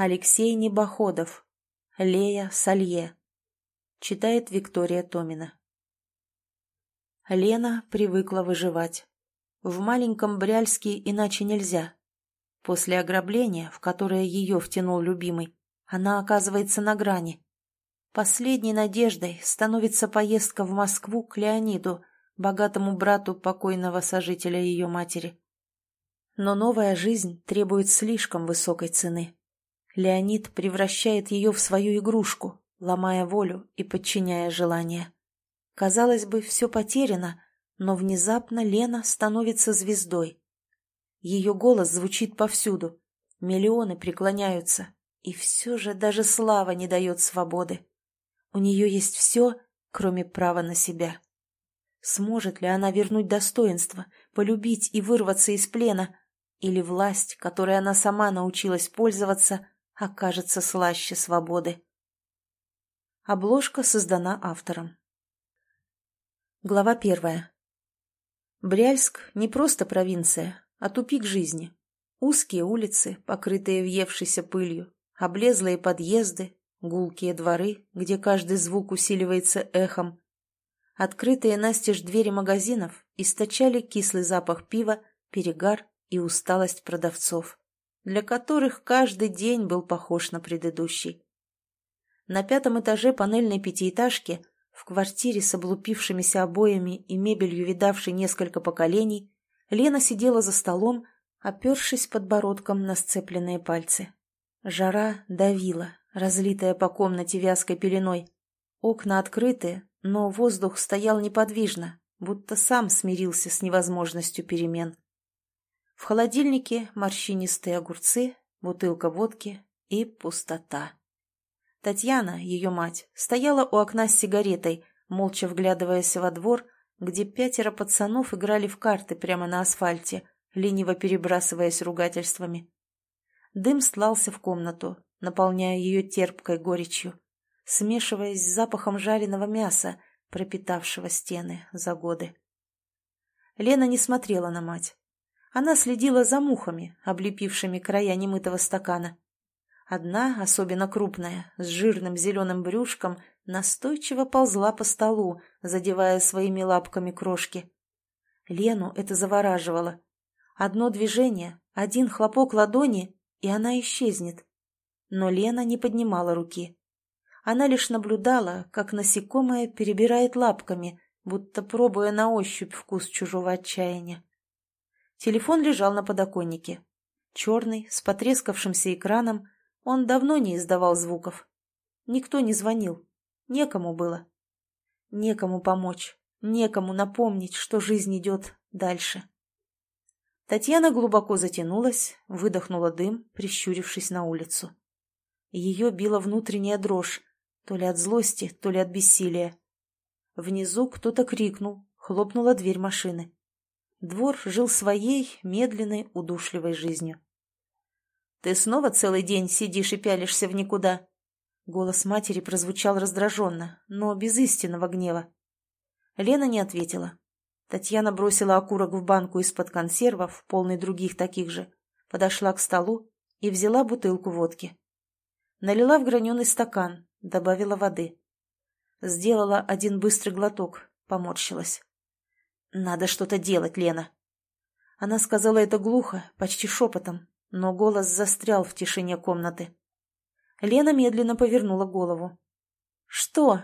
Алексей Небоходов. Лея Салье. Читает Виктория Томина. Лена привыкла выживать. В маленьком Бряльске иначе нельзя. После ограбления, в которое ее втянул любимый, она оказывается на грани. Последней надеждой становится поездка в Москву к Леониду, богатому брату покойного сожителя ее матери. Но новая жизнь требует слишком высокой цены. Леонид превращает ее в свою игрушку, ломая волю и подчиняя желания. Казалось бы, все потеряно, но внезапно Лена становится звездой. Ее голос звучит повсюду, миллионы преклоняются, и все же даже слава не дает свободы. У нее есть все, кроме права на себя. Сможет ли она вернуть достоинство, полюбить и вырваться из плена, или власть, которой она сама научилась пользоваться, окажется слаще свободы? Обложка создана автором. Глава первая. Бряльск не просто провинция, а тупик жизни. Узкие улицы, покрытые въевшейся пылью, облезлые подъезды, гулкие дворы, где каждый звук усиливается эхом. Открытые настежь двери магазинов источали кислый запах пива, перегар и усталость продавцов, для которых каждый день был похож на предыдущий. На пятом этаже панельной пятиэтажки, в квартире с облупившимися обоями и мебелью, видавшей несколько поколений, Лена сидела за столом, опершись подбородком на сцепленные пальцы. Жара давила, разлитая по комнате вязкой пеленой. Окна открыты, но воздух стоял неподвижно, будто сам смирился с невозможностью перемен. В холодильнике морщинистые огурцы, бутылка водки и пустота. Татьяна, ее мать, стояла у окна с сигаретой, молча вглядываясь во двор, где пятеро пацанов играли в карты прямо на асфальте, лениво перебрасываясь ругательствами. Дым слался в комнату, наполняя ее терпкой горечью, смешиваясь с запахом жареного мяса, пропитавшего стены за годы. Лена не смотрела на мать. Она следила за мухами, облепившими края немытого стакана. Одна, особенно крупная, с жирным зеленым брюшком, настойчиво ползла по столу, задевая своими лапками крошки. Лену это завораживало. Одно движение, один хлопок ладони, и она исчезнет. Но Лена не поднимала руки. Она лишь наблюдала, как насекомое перебирает лапками, будто пробуя на ощупь вкус чужого отчаяния. Телефон лежал на подоконнике. Черный, с потрескавшимся экраном, он давно не издавал звуков. Никто не звонил. Некому было. Некому помочь. Некому напомнить, что жизнь идет дальше. Татьяна глубоко затянулась, выдохнула дым, прищурившись на улицу. Ее била внутренняя дрожь, то ли от злости, то ли от бессилия. Внизу кто-то крикнул, хлопнула дверь машины. Двор жил своей, медленной, удушливой жизнью. «Ты снова целый день сидишь и пялишься в никуда?» Голос матери прозвучал раздраженно, но без истинного гнева. Лена не ответила. Татьяна бросила окурок в банку из-под консервов, полный других таких же, подошла к столу и взяла бутылку водки. Налила в граненый стакан, добавила воды. Сделала один быстрый глоток, поморщилась. «Надо что-то делать, Лена». Она сказала это глухо, почти шепотом, но голос застрял в тишине комнаты. Лена медленно повернула голову. «Что?»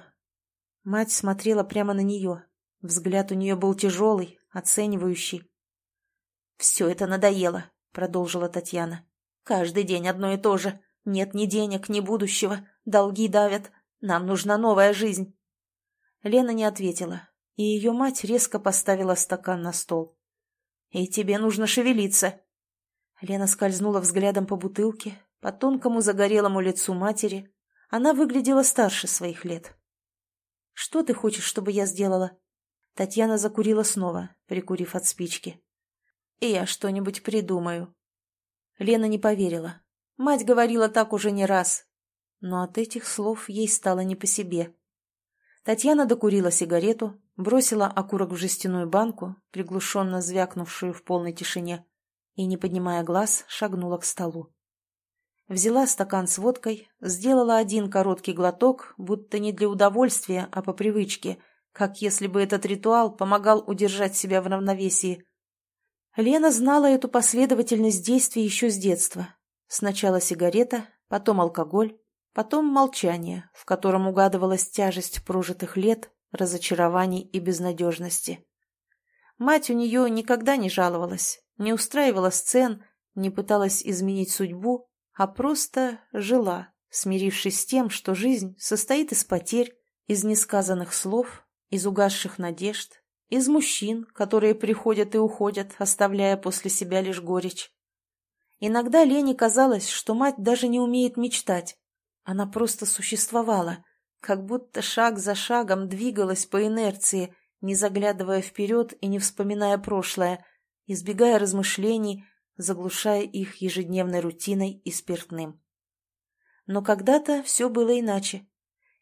Мать смотрела прямо на нее, Взгляд у нее был тяжелый, оценивающий. «Все это надоело», — продолжила Татьяна. «Каждый день одно и то же. Нет ни денег, ни будущего. Долги давят. Нам нужна новая жизнь». Лена не ответила, и ее мать резко поставила стакан на стол. «И тебе нужно шевелиться». Лена скользнула взглядом по бутылке, по тонкому загорелому лицу матери. Она выглядела старше своих лет. «Что ты хочешь, чтобы я сделала?» Татьяна закурила снова, прикурив от спички. «И я что-нибудь придумаю». Лена не поверила. Мать говорила так уже не раз. Но от этих слов ей стало не по себе. Татьяна докурила сигарету, бросила окурок в жестяную банку, приглушенно звякнувшую в полной тишине, и, не поднимая глаз, шагнула к столу. Взяла стакан с водкой, сделала один короткий глоток, будто не для удовольствия, а по привычке, как если бы этот ритуал помогал удержать себя в равновесии. Лена знала эту последовательность действий еще с детства. Сначала сигарета, потом алкоголь, потом молчание, в котором угадывалась тяжесть прожитых лет, разочарований и безнадежности. Мать у нее никогда не жаловалась, не устраивала сцен, не пыталась изменить судьбу, а просто жила, смирившись с тем, что жизнь состоит из потерь, из несказанных слов, из угасших надежд, из мужчин, которые приходят и уходят, оставляя после себя лишь горечь. Иногда Лене казалось, что мать даже не умеет мечтать. Она просто существовала, как будто шаг за шагом двигалась по инерции, не заглядывая вперед и не вспоминая прошлое, избегая размышлений, заглушая их ежедневной рутиной и спиртным. Но когда-то все было иначе.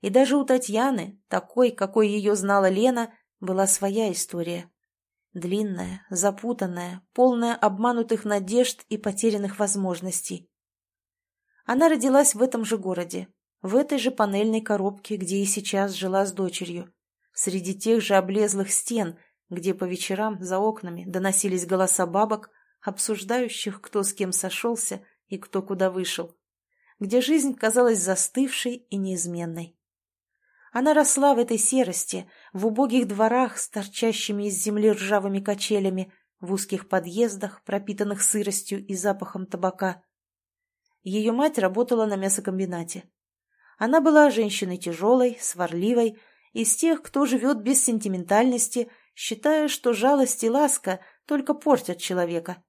И даже у Татьяны, такой, какой ее знала Лена, была своя история. Длинная, запутанная, полная обманутых надежд и потерянных возможностей. Она родилась в этом же городе, в этой же панельной коробке, где и сейчас жила с дочерью, среди тех же облезлых стен, где по вечерам за окнами доносились голоса бабок, обсуждающих, кто с кем сошелся и кто куда вышел, где жизнь казалась застывшей и неизменной. Она росла в этой серости, в убогих дворах с торчащими из земли ржавыми качелями, в узких подъездах, пропитанных сыростью и запахом табака. Ее мать работала на мясокомбинате. Она была женщиной тяжелой, сварливой, из тех, кто живет без сентиментальности, считая, что жалость и ласка только портят человека.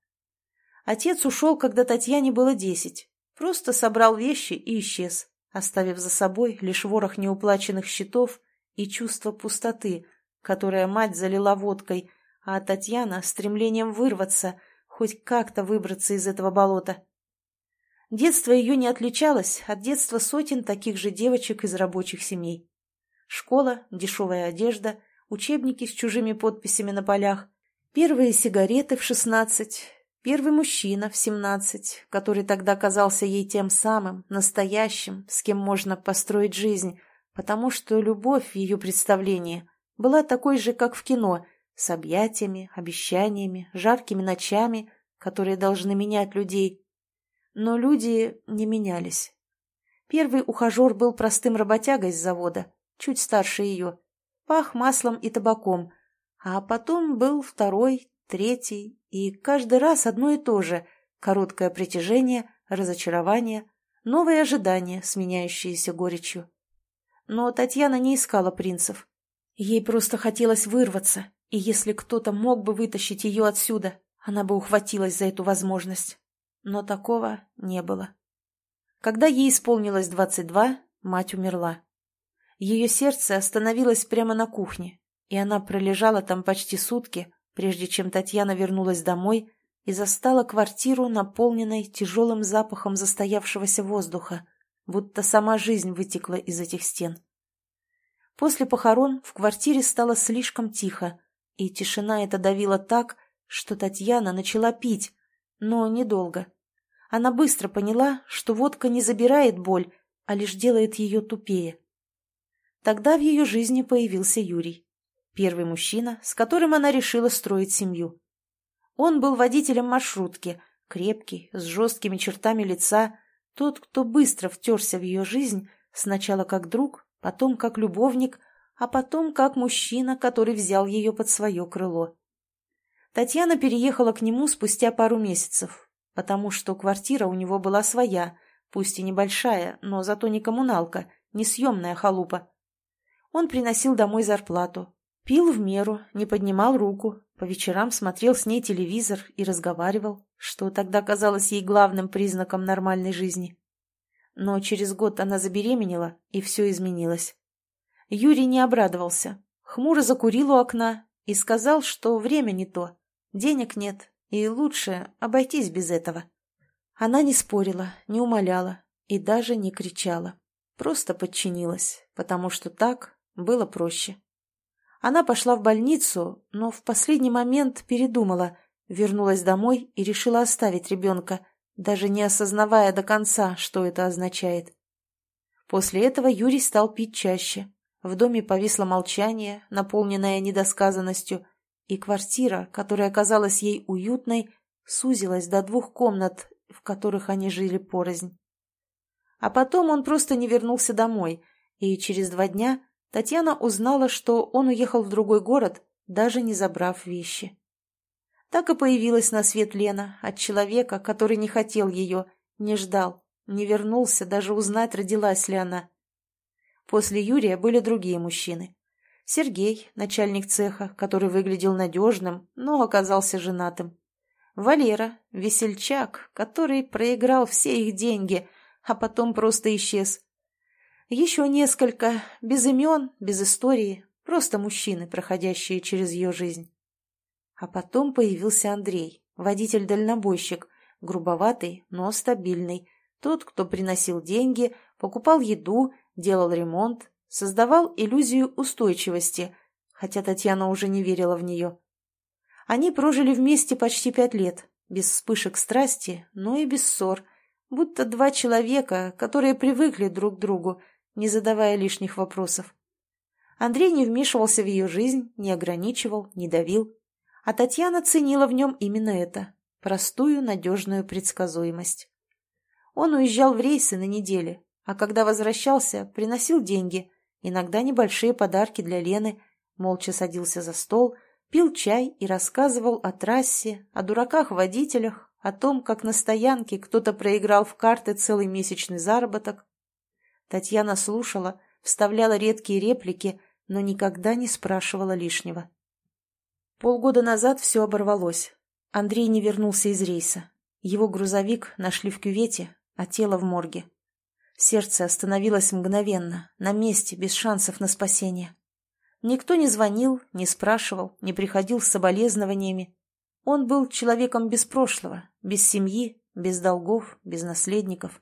Отец ушел, когда Татьяне было десять. Просто собрал вещи и исчез, оставив за собой лишь ворох неуплаченных счетов и чувство пустоты, которое мать залила водкой, а Татьяна — стремлением вырваться, хоть как-то выбраться из этого болота. Детство ее не отличалось от детства сотен таких же девочек из рабочих семей. Школа, дешевая одежда, учебники с чужими подписями на полях, первые сигареты в шестнадцать, Первый мужчина в семнадцать, который тогда казался ей тем самым, настоящим, с кем можно построить жизнь, потому что любовь в ее представлении была такой же, как в кино, с объятиями, обещаниями, жаркими ночами, которые должны менять людей. Но люди не менялись. Первый ухажер был простым работягой с завода, чуть старше ее, пах маслом и табаком, а потом был второй, третий, и каждый раз одно и то же – короткое притяжение, разочарование, новые ожидания, сменяющиеся горечью. Но Татьяна не искала принцев. Ей просто хотелось вырваться, и если кто-то мог бы вытащить ее отсюда, она бы ухватилась за эту возможность. Но такого не было. Когда ей исполнилось двадцать два, мать умерла. Ее сердце остановилось прямо на кухне, и она пролежала там почти сутки, прежде чем Татьяна вернулась домой и застала квартиру, наполненной тяжелым запахом застоявшегося воздуха, будто сама жизнь вытекла из этих стен. После похорон в квартире стало слишком тихо, и тишина эта давила так, что Татьяна начала пить, но недолго. Она быстро поняла, что водка не забирает боль, а лишь делает ее тупее. Тогда в ее жизни появился Юрий. Первый мужчина, с которым она решила строить семью. Он был водителем маршрутки, крепкий, с жесткими чертами лица, тот, кто быстро втерся в ее жизнь, сначала как друг, потом как любовник, а потом как мужчина, который взял ее под свое крыло. Татьяна переехала к нему спустя пару месяцев, потому что квартира у него была своя, пусть и небольшая, но зато не коммуналка, не съемная халупа. Он приносил домой зарплату, Пил в меру, не поднимал руку, по вечерам смотрел с ней телевизор и разговаривал, что тогда казалось ей главным признаком нормальной жизни. Но через год она забеременела, и все изменилось. Юрий не обрадовался, хмуро закурил у окна и сказал, что время не то, денег нет, и лучше обойтись без этого. Она не спорила, не умоляла и даже не кричала, просто подчинилась, потому что так было проще. Она пошла в больницу, но в последний момент передумала, вернулась домой и решила оставить ребенка, даже не осознавая до конца, что это означает. После этого Юрий стал пить чаще. В доме повисло молчание, наполненное недосказанностью, и квартира, которая казалась ей уютной, сузилась до двух комнат, в которых они жили порознь. А потом он просто не вернулся домой, и через два дня Татьяна узнала, что он уехал в другой город, даже не забрав вещи. Так и появилась на свет Лена от человека, который не хотел ее, не ждал, не вернулся даже узнать, родилась ли она. После Юрия были другие мужчины. Сергей, начальник цеха, который выглядел надежным, но оказался женатым. Валера, весельчак, который проиграл все их деньги, а потом просто исчез. Еще несколько, без имен, без истории, просто мужчины, проходящие через ее жизнь. А потом появился Андрей, водитель-дальнобойщик, грубоватый, но стабильный, тот, кто приносил деньги, покупал еду, делал ремонт, создавал иллюзию устойчивости, хотя Татьяна уже не верила в нее. Они прожили вместе почти пять лет, без вспышек страсти, но и без ссор, будто два человека, которые привыкли друг к другу, не задавая лишних вопросов. Андрей не вмешивался в ее жизнь, не ограничивал, не давил. А Татьяна ценила в нем именно это – простую, надежную предсказуемость. Он уезжал в рейсы на неделе, а когда возвращался, приносил деньги, иногда небольшие подарки для Лены, молча садился за стол, пил чай и рассказывал о трассе, о дураках-водителях, о том, как на стоянке кто-то проиграл в карты целый месячный заработок. Татьяна слушала, вставляла редкие реплики, но никогда не спрашивала лишнего. Полгода назад все оборвалось. Андрей не вернулся из рейса. Его грузовик нашли в кювете, а тело в морге. Сердце остановилось мгновенно, на месте, без шансов на спасение. Никто не звонил, не спрашивал, не приходил с соболезнованиями. Он был человеком без прошлого, без семьи, без долгов, без наследников.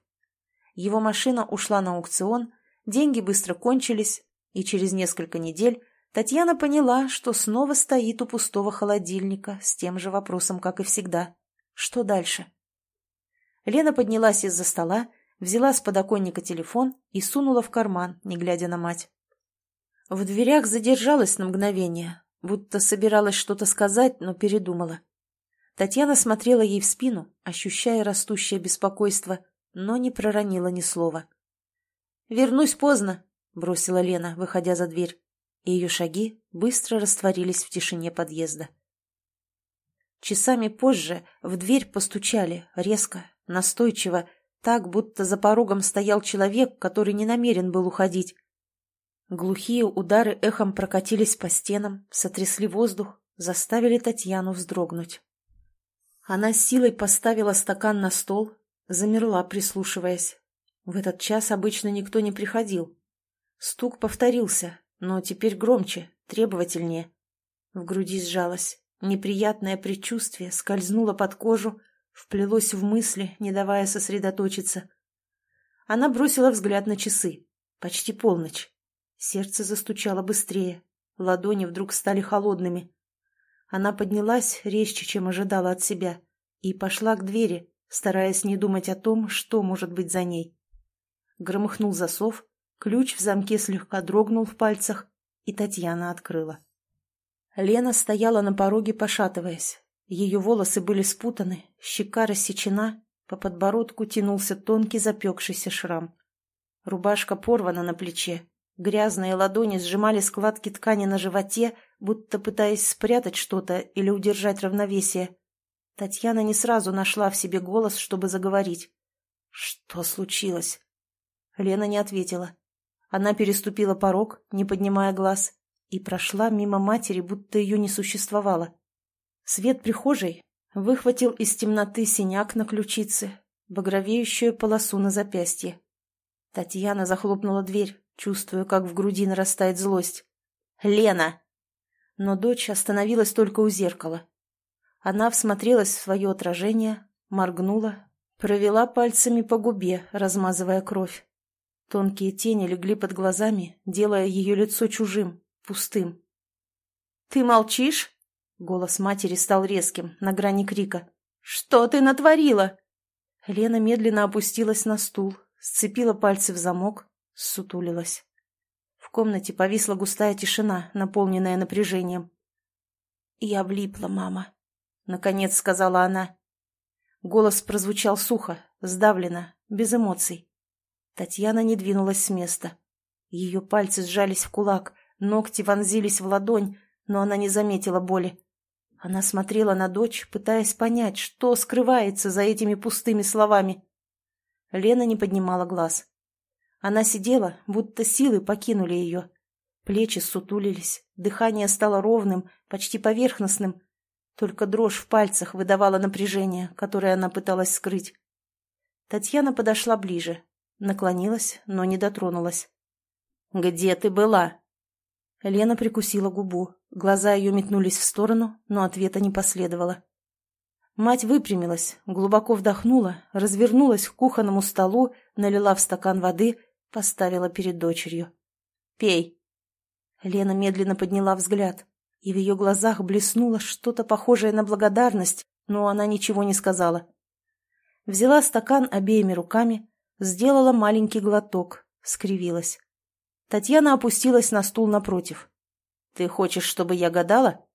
Его машина ушла на аукцион, деньги быстро кончились, и через несколько недель Татьяна поняла, что снова стоит у пустого холодильника с тем же вопросом, как и всегда. Что дальше? Лена поднялась из-за стола взяла с подоконника телефон и сунула в карман, не глядя на мать. В дверях задержалась на мгновение, будто собиралась что-то сказать, но передумала. Татьяна смотрела ей в спину, ощущая растущее беспокойство, но не проронила ни слова. «Вернусь поздно», — бросила Лена, выходя за дверь, и ее шаги быстро растворились в тишине подъезда. Часами позже в дверь постучали, резко, настойчиво, так, будто за порогом стоял человек, который не намерен был уходить. Глухие удары эхом прокатились по стенам, сотрясли воздух, заставили Татьяну вздрогнуть. Она силой поставила стакан на стол, замерла, прислушиваясь. В этот час обычно никто не приходил. Стук повторился, но теперь громче, требовательнее. В груди сжалось. Неприятное предчувствие скользнуло под кожу, вплелось в мысли, не давая сосредоточиться. Она бросила взгляд на часы. Почти полночь. Сердце застучало быстрее. Ладони вдруг стали холодными. Она поднялась резче, чем ожидала от себя, и пошла к двери, стараясь не думать о том, что может быть за ней. Громыхнул засов, ключ в замке слегка дрогнул в пальцах, и Татьяна открыла. Лена стояла на пороге, пошатываясь. Ее волосы были спутаны, щека рассечена, по подбородку тянулся тонкий запекшийся шрам. Рубашка порвана на плече, грязные ладони сжимали складки ткани на животе, будто пытаясь спрятать что-то или удержать равновесие. Татьяна не сразу нашла в себе голос, чтобы заговорить. «Что случилось?» Лена не ответила. Она переступила порог, не поднимая глаз, и прошла мимо матери, будто ее не существовало. Свет прихожей выхватил из темноты синяк на ключице, багровеющую полосу на запястье. Татьяна захлопнула дверь, чувствуя, как в груди нарастает злость. «Лена!» Но дочь остановилась только у зеркала. Она всмотрелась в свое отражение, моргнула, провела пальцами по губе, размазывая кровь. Тонкие тени легли под глазами, делая ее лицо чужим, пустым. «Ты молчишь?» Голос матери стал резким, на грани крика. «Что ты натворила?» Лена медленно опустилась на стул, сцепила пальцы в замок, сутулилась. В комнате повисла густая тишина, наполненная напряжением. «Я влипла, мама», — наконец сказала она. Голос прозвучал сухо, сдавленно, без эмоций. Татьяна не двинулась с места. Ее пальцы сжались в кулак, ногти вонзились в ладонь, но она не заметила боли. Она смотрела на дочь, пытаясь понять, что скрывается за этими пустыми словами. Лена не поднимала глаз. Она сидела, будто силы покинули ее. Плечи сутулились, дыхание стало ровным, почти поверхностным. Только дрожь в пальцах выдавала напряжение, которое она пыталась скрыть. Татьяна подошла ближе, наклонилась, но не дотронулась. «Где ты была?» Лена прикусила губу. Глаза ее метнулись в сторону, но ответа не последовало. Мать выпрямилась, глубоко вдохнула, развернулась к кухонному столу, налила в стакан воды, поставила перед дочерью. «Пей!» Лена медленно подняла взгляд, и в ее глазах блеснуло что-то похожее на благодарность, но она ничего не сказала. Взяла стакан обеими руками, сделала маленький глоток, скривилась. Татьяна опустилась на стул напротив. «Ты хочешь, чтобы я гадала?»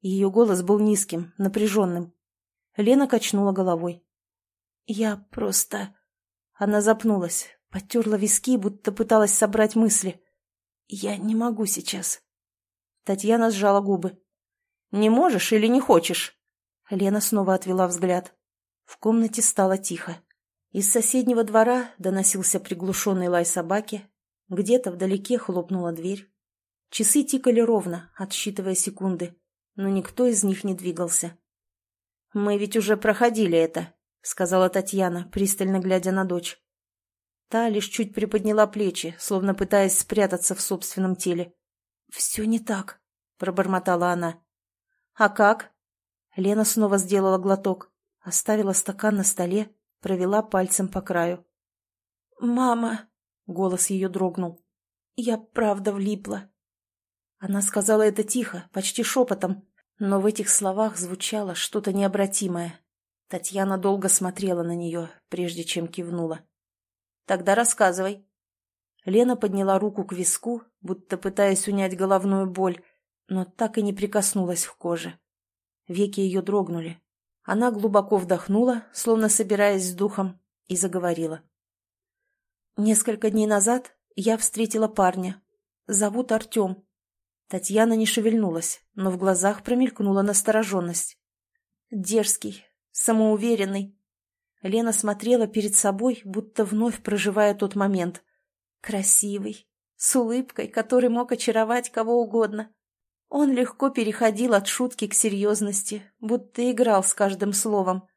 Ее голос был низким, напряженным. Лена качнула головой. «Я просто...» Она запнулась, потерла виски, будто пыталась собрать мысли. «Я не могу сейчас». Татьяна сжала губы. «Не можешь или не хочешь?» Лена снова отвела взгляд. В комнате стало тихо. Из соседнего двора доносился приглушенный лай собаки, где-то вдалеке хлопнула дверь. Часы тикали ровно, отсчитывая секунды, но никто из них не двигался. «Мы ведь уже проходили это», — сказала Татьяна, пристально глядя на дочь. Та лишь чуть приподняла плечи, словно пытаясь спрятаться в собственном теле. «Все не так», — пробормотала она. «А как?» Лена снова сделала глоток, оставила стакан на столе, провела пальцем по краю. «Мама!» Голос ее дрогнул. «Я правда влипла». Она сказала это тихо, почти шепотом, но в этих словах звучало что-то необратимое. Татьяна долго смотрела на нее, прежде чем кивнула. «Тогда рассказывай». Лена подняла руку к виску, будто пытаясь унять головную боль, но так и не прикоснулась к коже. Веки ее дрогнули. Она глубоко вдохнула, словно собираясь с духом, и заговорила. Несколько дней назад я встретила парня. Зовут Артем. Татьяна не шевельнулась, но в глазах промелькнула настороженность. Дерзкий, самоуверенный. Лена смотрела перед собой, будто вновь проживая тот момент. Красивый, с улыбкой, который мог очаровать кого угодно. Он легко переходил от шутки к серьезности, будто играл с каждым словом.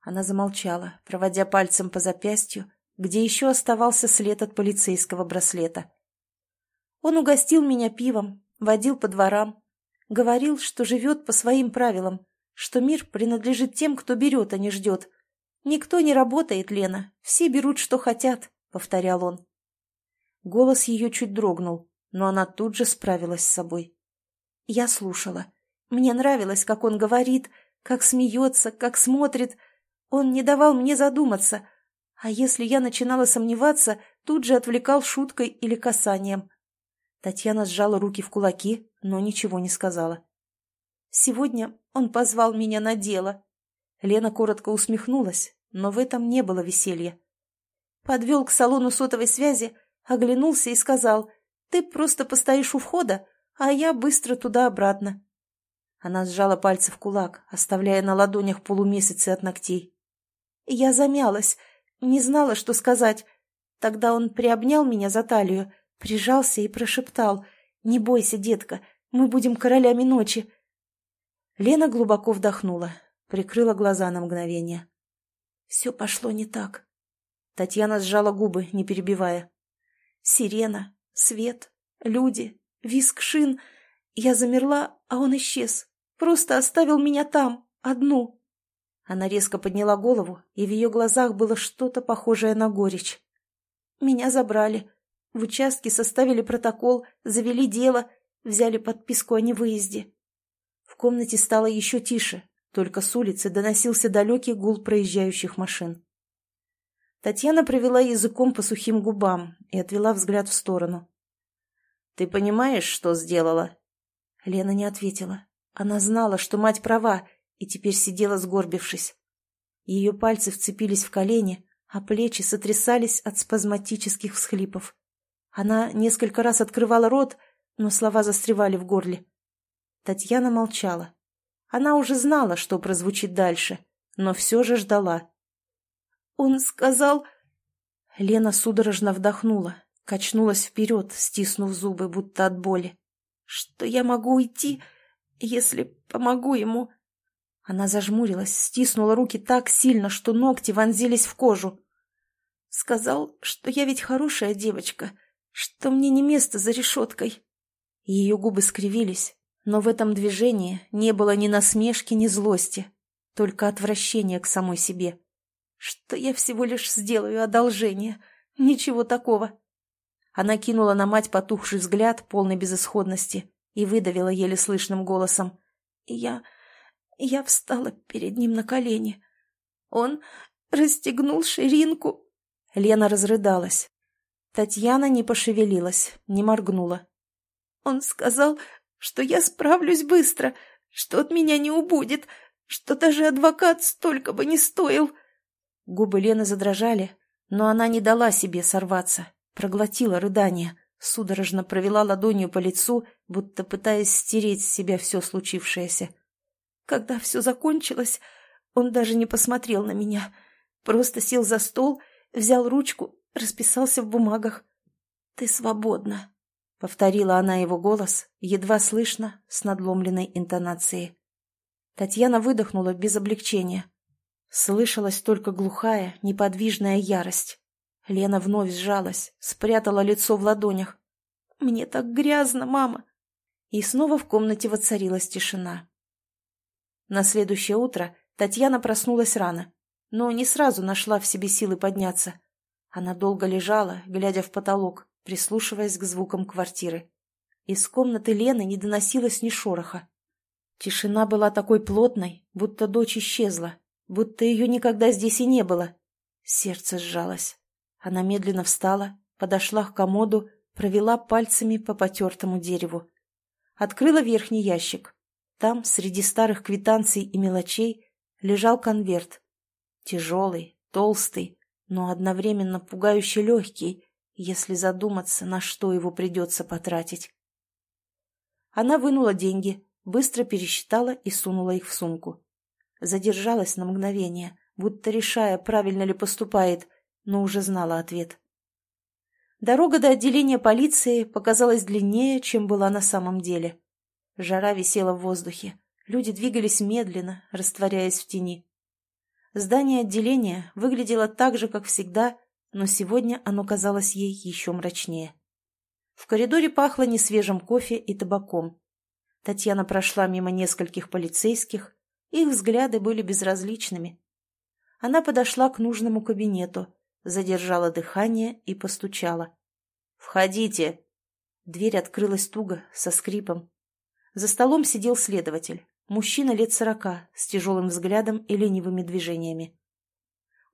Она замолчала, проводя пальцем по запястью, где еще оставался след от полицейского браслета. Он угостил меня пивом, водил по дворам, говорил, что живет по своим правилам, что мир принадлежит тем, кто берет, а не ждет. «Никто не работает, Лена, все берут, что хотят», — повторял он. Голос ее чуть дрогнул, но она тут же справилась с собой. Я слушала. Мне нравилось, как он говорит, как смеется, как смотрит. Он не давал мне задуматься, а если я начинала сомневаться, тут же отвлекал шуткой или касанием. Татьяна сжала руки в кулаки, но ничего не сказала. Сегодня он позвал меня на дело. Лена коротко усмехнулась, но в этом не было веселья. Подвел к салону сотовой связи, оглянулся и сказал, «Ты просто постоишь у входа, а я быстро туда-обратно». Она сжала пальцы в кулак, оставляя на ладонях полумесяцы от ногтей. Я замялась, не знала, что сказать. Тогда он приобнял меня за талию, прижался и прошептал «Не бойся, детка, мы будем королями ночи». Лена глубоко вдохнула, прикрыла глаза на мгновение. Все пошло не так. Татьяна сжала губы, не перебивая. Сирена, свет, люди, виск шин. Я замерла, а он исчез. Просто оставил меня там, одну. Она резко подняла голову, и в ее глазах было что-то похожее на горечь. «Меня забрали. В участке составили протокол, завели дело, взяли подписку о невыезде». В комнате стало еще тише, только с улицы доносился далекий гул проезжающих машин. Татьяна провела языком по сухим губам и отвела взгляд в сторону. «Ты понимаешь, что сделала?» Лена не ответила. Она знала, что мать права, и теперь сидела сгорбившись. Ее пальцы вцепились в колени, а плечи сотрясались от спазматических всхлипов. Она несколько раз открывала рот, но слова застревали в горле. Татьяна молчала. Она уже знала, что прозвучит дальше, но все же ждала. «Он сказал...» Лена судорожно вдохнула, качнулась вперед, стиснув зубы, будто от боли. «Что я могу уйти, если помогу ему?» Она зажмурилась, стиснула руки так сильно, что ногти вонзились в кожу. «Сказал, что я ведь хорошая девочка, что мне не место за решеткой». Ее губы скривились, но в этом движении не было ни насмешки, ни злости, только отвращение к самой себе что я всего лишь сделаю одолжение. Ничего такого. Она кинула на мать потухший взгляд, полной безысходности, и выдавила еле слышным голосом. Я... я встала перед ним на колени. Он расстегнул ширинку. Лена разрыдалась. Татьяна не пошевелилась, не моргнула. Он сказал, что я справлюсь быстро, что от меня не убудет, что даже адвокат столько бы не стоил. Губы Лены задрожали, но она не дала себе сорваться, проглотила рыдание, судорожно провела ладонью по лицу, будто пытаясь стереть с себя все случившееся. Когда все закончилось, он даже не посмотрел на меня, просто сел за стол, взял ручку, расписался в бумагах. «Ты свободна», — повторила она его голос, едва слышно, с надломленной интонацией. Татьяна выдохнула без облегчения. Слышалась только глухая, неподвижная ярость. Лена вновь сжалась, спрятала лицо в ладонях. «Мне так грязно, мама!» И снова в комнате воцарилась тишина. На следующее утро Татьяна проснулась рано, но не сразу нашла в себе силы подняться. Она долго лежала, глядя в потолок, прислушиваясь к звукам квартиры. Из комнаты Лены не доносилось ни шороха. Тишина была такой плотной, будто дочь исчезла, будто ее никогда здесь и не было. Сердце сжалось. Она медленно встала, подошла к комоду, провела пальцами по потертому дереву. Открыла верхний ящик. Там, среди старых квитанций и мелочей, лежал конверт. Тяжелый, толстый, но одновременно пугающе легкий, если задуматься, на что его придется потратить. Она вынула деньги, быстро пересчитала и сунула их в сумку задержалась на мгновение, будто решая, правильно ли поступает, но уже знала ответ. Дорога до отделения полиции показалась длиннее, чем была на самом деле. Жара висела в воздухе, люди двигались медленно, растворяясь в тени. Здание отделения выглядело так же, как всегда, но сегодня оно казалось ей еще мрачнее. В коридоре пахло несвежим кофе и табаком. Татьяна прошла мимо нескольких полицейских, их взгляды были безразличными. Она подошла к нужному кабинету, задержала дыхание и постучала. «Входите!» Дверь открылась туго, со скрипом. За столом сидел следователь, мужчина лет сорока, с тяжелым взглядом и ленивыми движениями.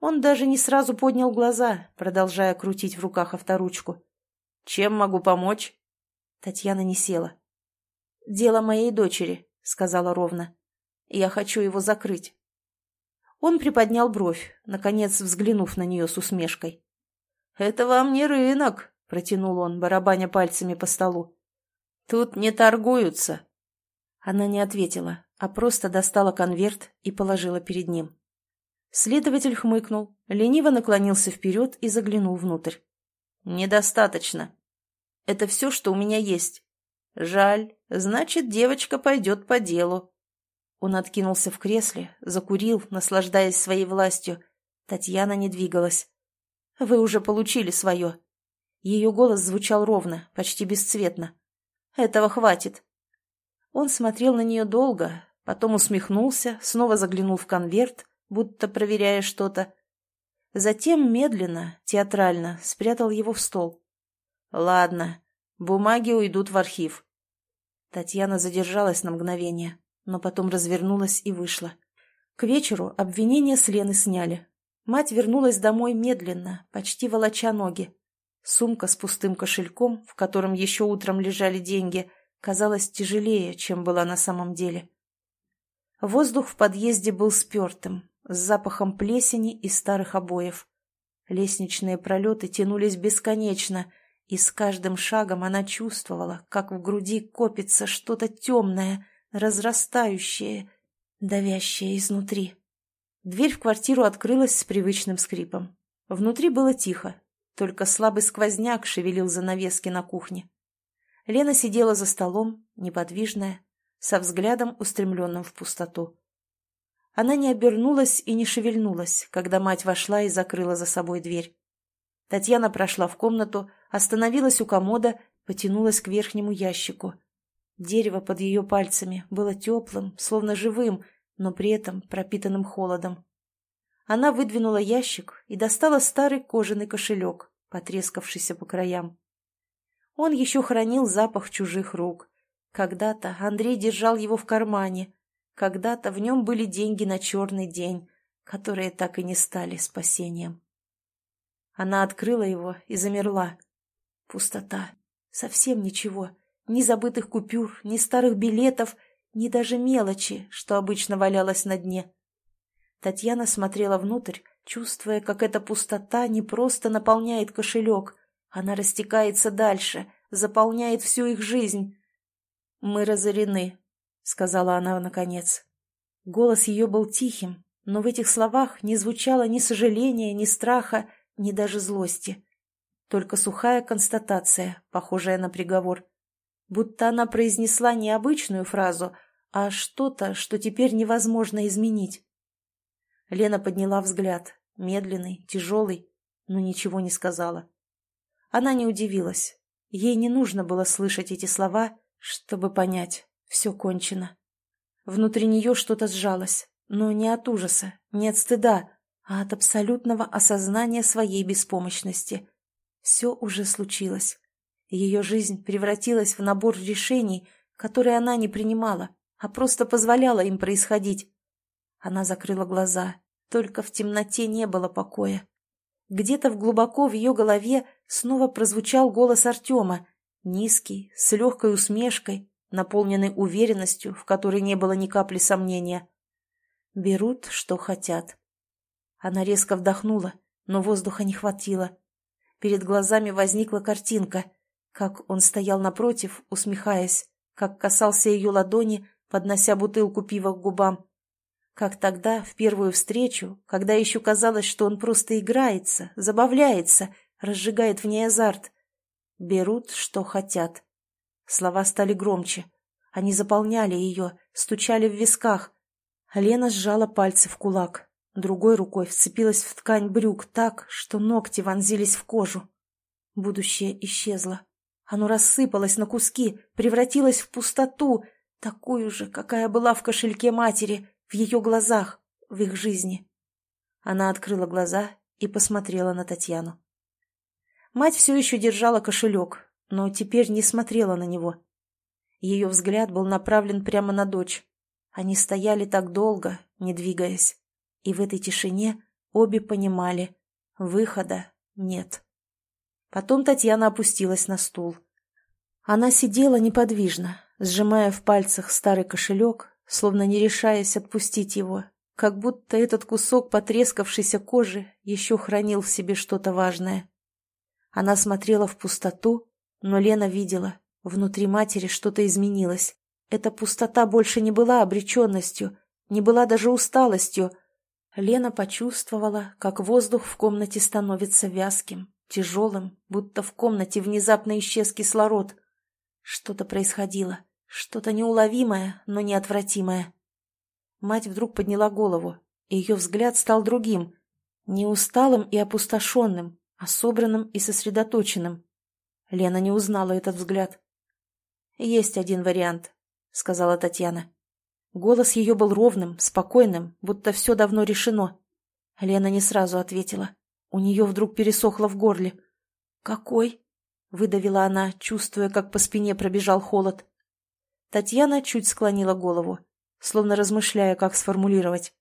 Он даже не сразу поднял глаза, продолжая крутить в руках авторучку. «Чем могу помочь?» Татьяна не села. «Дело моей дочери», — сказала ровно. Я хочу его закрыть. Он приподнял бровь, наконец взглянув на нее с усмешкой. «Это вам не рынок», — протянул он, барабаня пальцами по столу. «Тут не торгуются». Она не ответила, а просто достала конверт и положила перед ним. Следователь хмыкнул, лениво наклонился вперед и заглянул внутрь. «Недостаточно. Это все, что у меня есть. Жаль, значит, девочка пойдет по делу». Он откинулся в кресле, закурил, наслаждаясь своей властью. Татьяна не двигалась. «Вы уже получили свое». Ее голос звучал ровно, почти бесцветно. «Этого хватит». Он смотрел на нее долго, потом усмехнулся, снова заглянул в конверт, будто проверяя что-то. Затем медленно, театрально спрятал его в стол. «Ладно, бумаги уйдут в архив». Татьяна задержалась на мгновение но потом развернулась и вышла. К вечеру обвинения с Лены сняли. Мать вернулась домой медленно, почти волоча ноги. Сумка с пустым кошельком, в котором еще утром лежали деньги, казалась тяжелее, чем была на самом деле. Воздух в подъезде был спертым, с запахом плесени и старых обоев. Лестничные пролеты тянулись бесконечно, и с каждым шагом она чувствовала, как в груди копится что-то темное, разрастающее, давящее изнутри. Дверь в квартиру открылась с привычным скрипом. Внутри было тихо, только слабый сквозняк шевелил занавески на кухне. Лена сидела за столом, неподвижная, со взглядом, устремленным в пустоту. Она не обернулась и не шевельнулась, когда мать вошла и закрыла за собой дверь. Татьяна прошла в комнату, остановилась у комода, потянулась к верхнему ящику. Дерево под ее пальцами было теплым, словно живым, но при этом пропитанным холодом. Она выдвинула ящик и достала старый кожаный кошелек, потрескавшийся по краям. Он еще хранил запах чужих рук. Когда-то Андрей держал его в кармане, когда-то в нем были деньги на черный день, которые так и не стали спасением. Она открыла его и замерла. Пустота. Совсем ничего. Ни забытых купюр, ни старых билетов — ни даже мелочи, что обычно валялось на дне. Татьяна смотрела внутрь, чувствуя, как эта пустота не просто наполняет кошелек, она растекается дальше, заполняет всю их жизнь. «Мы разорены», — сказала она наконец. Голос ее был тихим, но в этих словах не звучало ни сожаления, ни страха, ни даже злости. Только сухая констатация, похожая на приговор будто она произнесла не обычную фразу, а что-то, что теперь невозможно изменить. Лена подняла взгляд, медленный, тяжелый, но ничего не сказала. Она не удивилась. Ей не нужно было слышать эти слова, чтобы понять, все кончено. Внутри нее что-то сжалось, но не от ужаса, не от стыда, а от абсолютного осознания своей беспомощности. Все уже случилось. Ее жизнь превратилась в набор решений, которые она не принимала, а просто позволяла им происходить. Она закрыла глаза, только в темноте не было покоя. Где-то в глубоко в ее голове снова прозвучал голос Артема, низкий, с легкой усмешкой, наполненный уверенностью, в которой не было ни капли сомнения. Берут, что хотят. Она резко вдохнула, но воздуха не хватило. Перед глазами возникла картинка — как он стоял напротив, усмехаясь, как касался ее ладони, поднося бутылку пива к губам. Как тогда, в первую встречу, когда еще казалось, что он просто играется, забавляется, разжигает в ней азарт. Берут, что хотят. Слова стали громче. Они заполняли ее, стучали в висках. Лена сжала пальцы в кулак. Другой рукой вцепилась в ткань брюк так, что ногти вонзились в кожу. Будущее исчезло. Оно рассыпалось на куски, превратилось в пустоту, такую же, какая была в кошельке матери, в ее глазах, в их жизни. Она открыла глаза и посмотрела на Татьяну. Мать все еще держала кошелек, но теперь не смотрела на него. Ее взгляд был направлен прямо на дочь. Они стояли так долго, не двигаясь, и в этой тишине обе понимали — выхода нет. Потом Татьяна опустилась на стул. Она сидела неподвижно, сжимая в пальцах старый кошелек, словно не решаясь отпустить его, как будто этот кусок потрескавшейся кожи еще хранил в себе что-то важное. Она смотрела в пустоту, но Лена видела, внутри матери что-то изменилось. Эта пустота больше не была обреченностью, не была даже усталостью. Лена почувствовала, как воздух в комнате становится вязким, тяжелым, будто в комнате внезапно исчез кислород. Что-то происходило, что-то неуловимое, но неотвратимое. Мать вдруг подняла голову, и ее взгляд стал другим, не усталым и опустошенным, а собранным и сосредоточенным. Лена не узнала этот взгляд. «Есть один вариант», — сказала Татьяна. Голос ее был ровным, спокойным, будто все давно решено. Лена не сразу ответила. У нее вдруг пересохло в горле. «Какой?» — выдавила она, чувствуя, как по спине пробежал холод. Татьяна чуть склонила голову, словно размышляя, как сформулировать.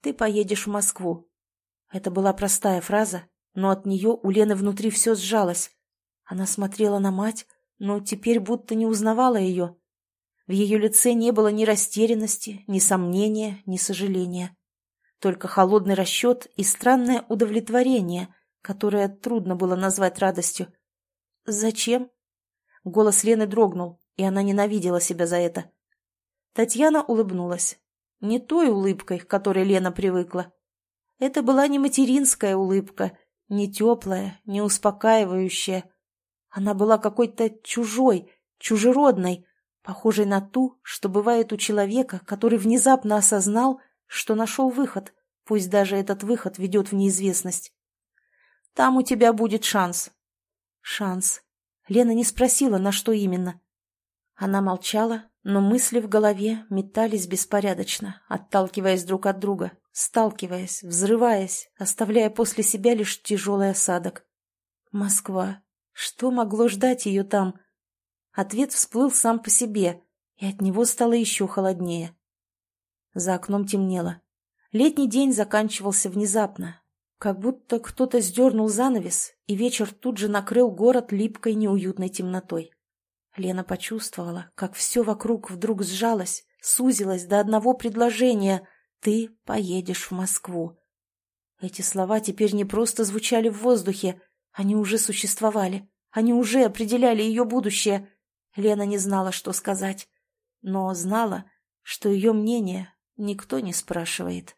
«Ты поедешь в Москву». Это была простая фраза, но от нее у Лены внутри все сжалось. Она смотрела на мать, но теперь будто не узнавала ее. В ее лице не было ни растерянности, ни сомнения, ни сожаления. Только холодный расчет и странное удовлетворение, которое трудно было назвать радостью. «Зачем?» Голос Лены дрогнул, и она ненавидела себя за это. Татьяна улыбнулась. Не той улыбкой, к которой Лена привыкла. Это была не материнская улыбка, не теплая, не успокаивающая. Она была какой-то чужой, чужеродной, похожей на ту, что бывает у человека, который внезапно осознал, что нашел выход, пусть даже этот выход ведет в неизвестность. «Там у тебя будет шанс». «Шанс». Лена не спросила, на что именно. Она молчала, но мысли в голове метались беспорядочно, отталкиваясь друг от друга, сталкиваясь, взрываясь, оставляя после себя лишь тяжелый осадок. Москва. Что могло ждать ее там? Ответ всплыл сам по себе, и от него стало еще холоднее. За окном темнело. Летний день заканчивался внезапно, как будто кто-то сдернул занавес, и вечер тут же накрыл город липкой неуютной темнотой. Лена почувствовала, как все вокруг вдруг сжалось, сузилось до одного предложения «Ты поедешь в Москву». Эти слова теперь не просто звучали в воздухе, они уже существовали, они уже определяли ее будущее. Лена не знала, что сказать, но знала, что ее мнение никто не спрашивает.